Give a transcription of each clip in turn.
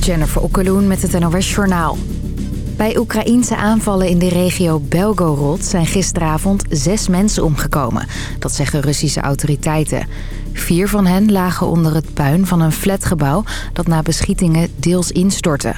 Jennifer Okkeloen met het NOS Journaal. Bij Oekraïense aanvallen in de regio Belgorod zijn gisteravond zes mensen omgekomen. Dat zeggen Russische autoriteiten. Vier van hen lagen onder het puin van een flatgebouw dat na beschietingen deels instortte.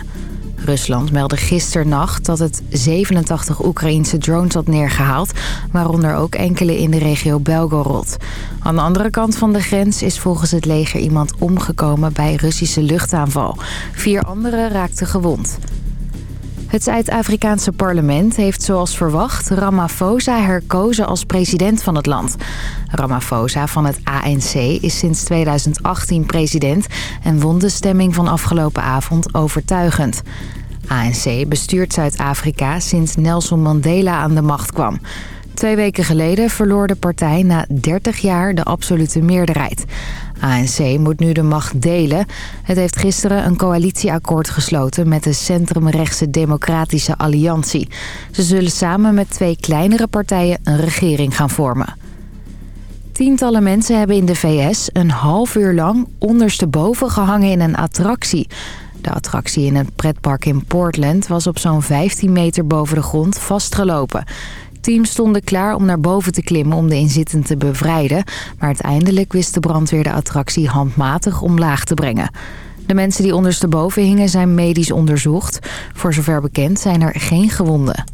Rusland meldde gisternacht dat het 87 Oekraïense drones had neergehaald... waaronder ook enkele in de regio Belgorod. Aan de andere kant van de grens is volgens het leger iemand omgekomen bij Russische luchtaanval. Vier anderen raakten gewond. Het Zuid-Afrikaanse parlement heeft zoals verwacht Ramaphosa herkozen als president van het land. Ramaphosa van het ANC is sinds 2018 president en won de stemming van afgelopen avond overtuigend. ANC bestuurt Zuid-Afrika sinds Nelson Mandela aan de macht kwam. Twee weken geleden verloor de partij na 30 jaar de absolute meerderheid. ANC moet nu de macht delen. Het heeft gisteren een coalitieakkoord gesloten met de centrumrechtse Democratische Alliantie. Ze zullen samen met twee kleinere partijen een regering gaan vormen. Tientallen mensen hebben in de VS een half uur lang ondersteboven gehangen in een attractie. De attractie in een pretpark in Portland was op zo'n 15 meter boven de grond vastgelopen. Teams stonden klaar om naar boven te klimmen om de inzittenden te bevrijden. Maar uiteindelijk wist de brandweer de attractie handmatig omlaag te brengen. De mensen die ondersteboven hingen zijn medisch onderzocht. Voor zover bekend zijn er geen gewonden.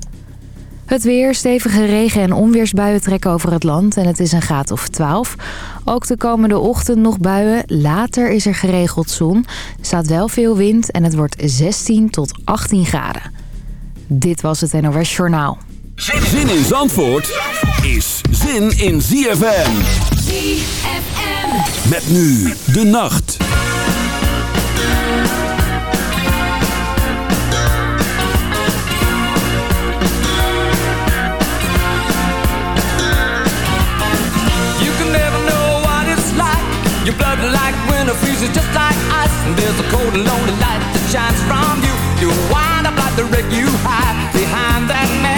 Het weer, stevige regen- en onweersbuien trekken over het land en het is een graad of 12. Ook de komende ochtend nog buien. Later is er geregeld zon. Staat wel veel wind en het wordt 16 tot 18 graden. Dit was het NOS Journaal. Zin in Zandvoort is zin in ZFM. ZFM. Met nu de nacht. You can never know what it's like. Your blood like winter freezes just like ice. And there's a cold and lonely light that shines from you. You wind up like the wreck you hide behind that mask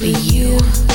with you.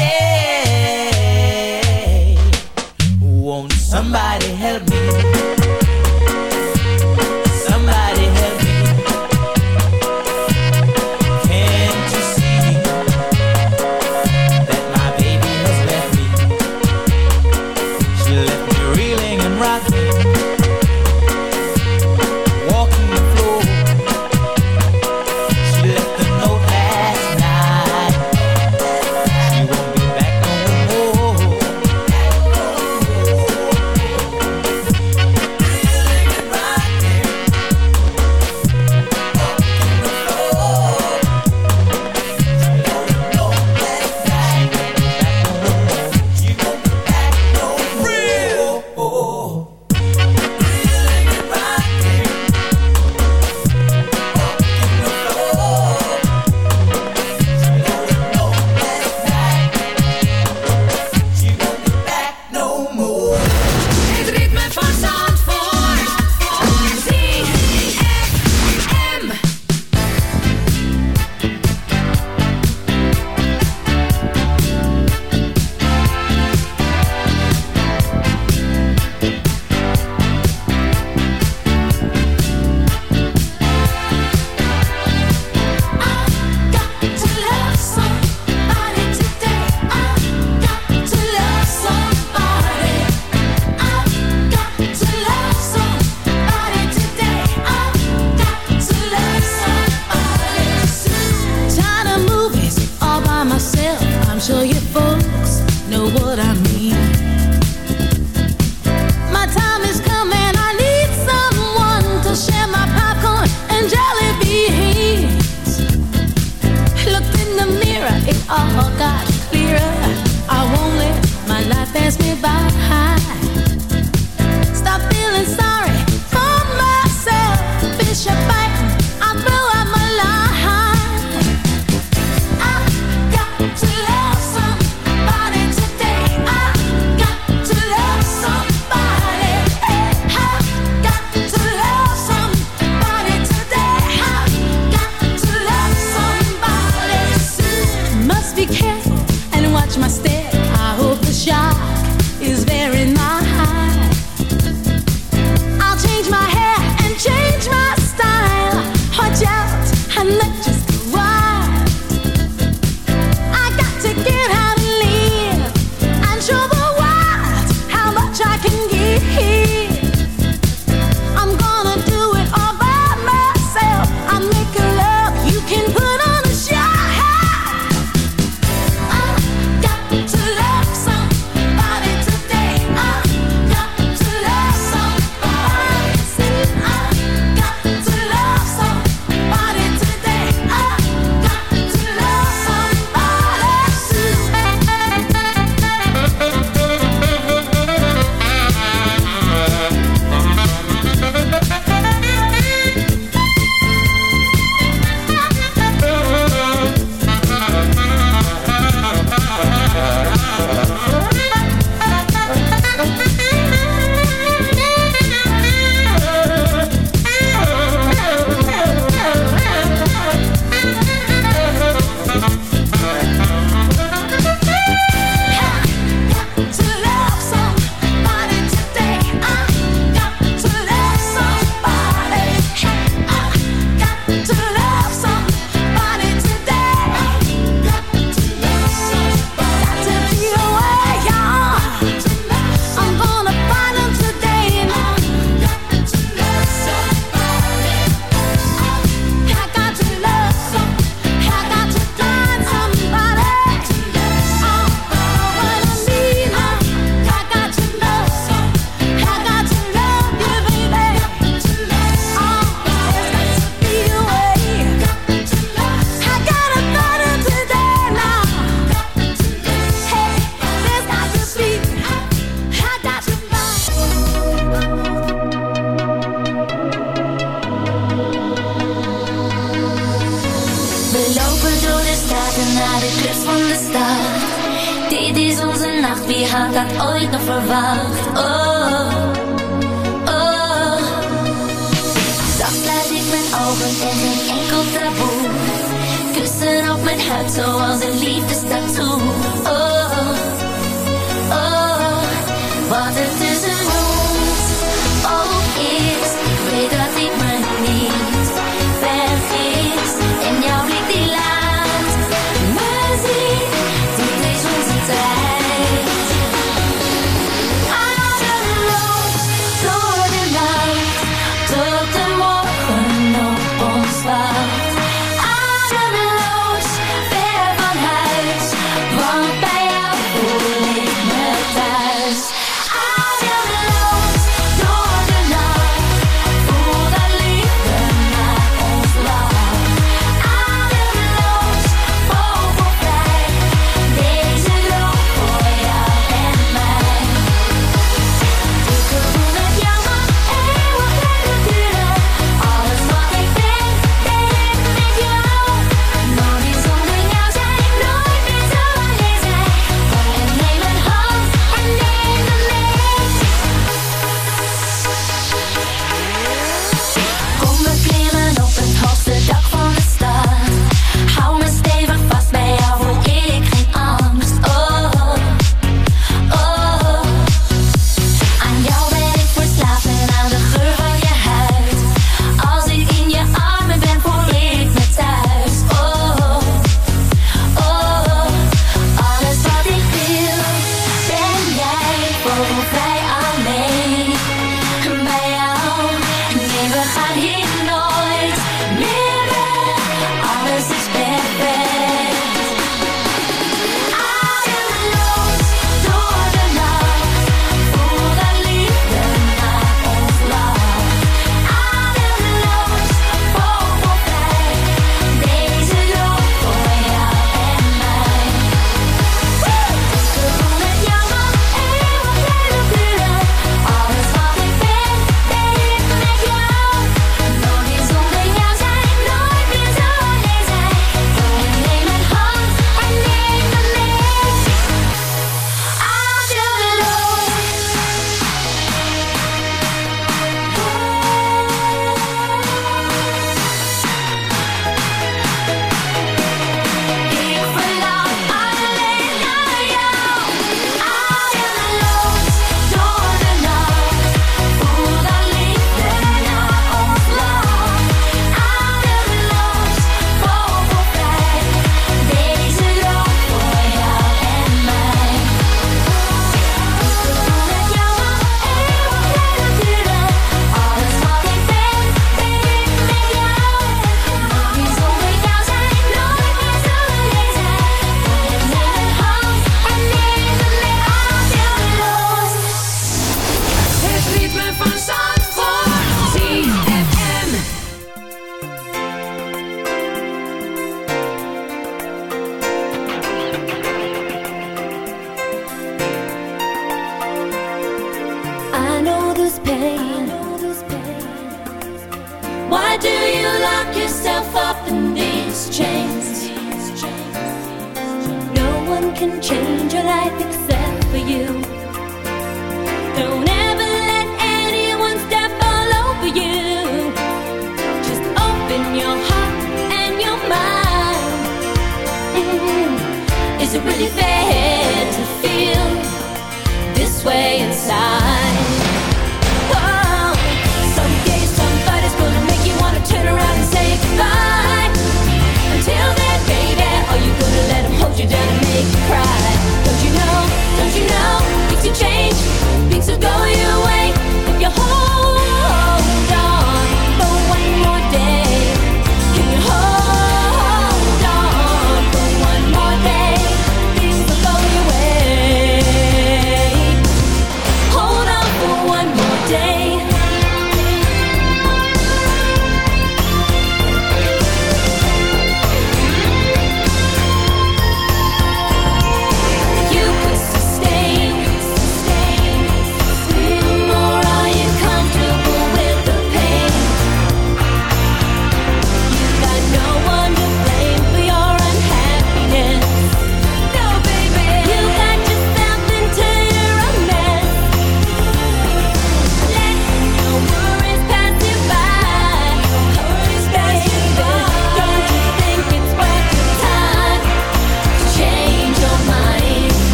yeah.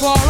for